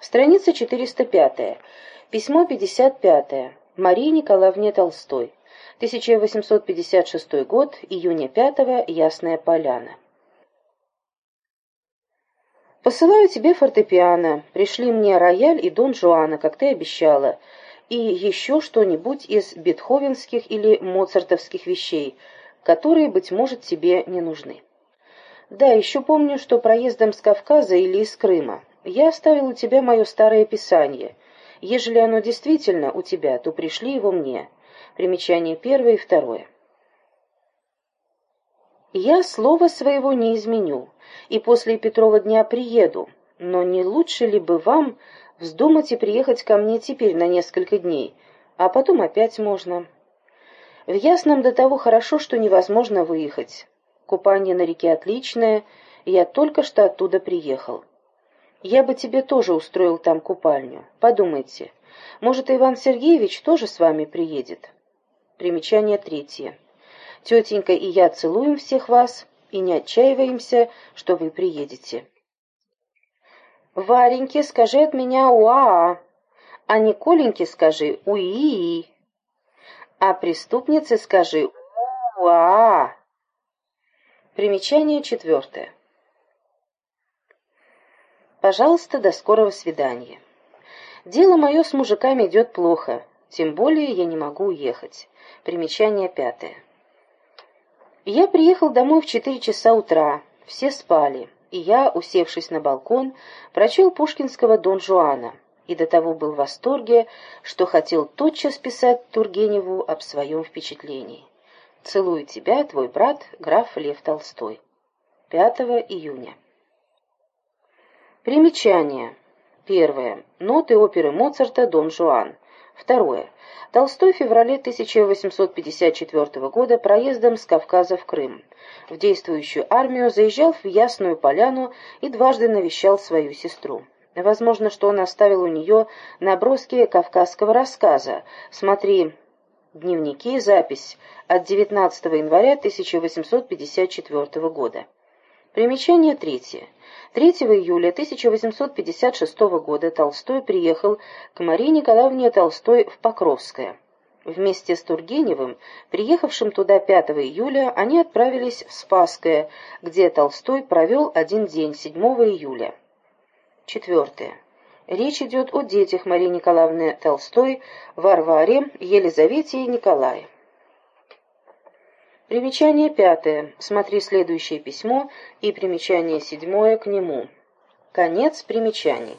Страница 405. Письмо 55. Марии Николаевне Толстой. 1856 год, июня 5 Ясная Поляна. Посылаю тебе фортепиано, пришли мне рояль и Дон Жуана, как ты обещала, и еще что-нибудь из бетховенских или моцартовских вещей, которые, быть может, тебе не нужны. Да, еще помню, что проездом с Кавказа или из Крыма я оставил у тебя мое старое писание. Ежели оно действительно у тебя, то пришли его мне. Примечание первое и второе. Я слова своего не изменю, и после Петрова дня приеду, но не лучше ли бы вам вздумать и приехать ко мне теперь на несколько дней, а потом опять можно. В Ясном до того хорошо, что невозможно выехать. Купание на реке отличное, я только что оттуда приехал. Я бы тебе тоже устроил там купальню. Подумайте, может, Иван Сергеевич тоже с вами приедет? Примечание третье. Тетенька и я целуем всех вас и не отчаиваемся, что вы приедете. Вареньке скажи от меня уа, а Николеньке скажи уи, а преступнице скажи уа. Примечание четвертое. Пожалуйста, до скорого свидания. Дело мое с мужиками идет плохо, тем более я не могу уехать. Примечание пятое. Я приехал домой в четыре часа утра, все спали, и я, усевшись на балкон, прочел пушкинского Дон Жуана, и до того был в восторге, что хотел тотчас писать Тургеневу об своем впечатлении. «Целую тебя, твой брат, граф Лев Толстой». 5 июня. Примечание. Первое. Ноты оперы Моцарта «Дон Жуан». Второе. Толстой в феврале 1854 года проездом с Кавказа в Крым. В действующую армию заезжал в Ясную Поляну и дважды навещал свою сестру. Возможно, что он оставил у нее наброски кавказского рассказа. Смотри дневники, запись от 19 января 1854 года. Примечание третье. 3 июля 1856 года Толстой приехал к Марии Николаевне Толстой в Покровское. Вместе с Тургеневым, приехавшим туда 5 июля, они отправились в Спасское, где Толстой провел один день, 7 июля. Четвертое. Речь идет о детях Марии Николаевны Толстой, Варваре, Елизавете и Николае. Примечание пятое. Смотри следующее письмо и примечание седьмое к нему. Конец примечаний.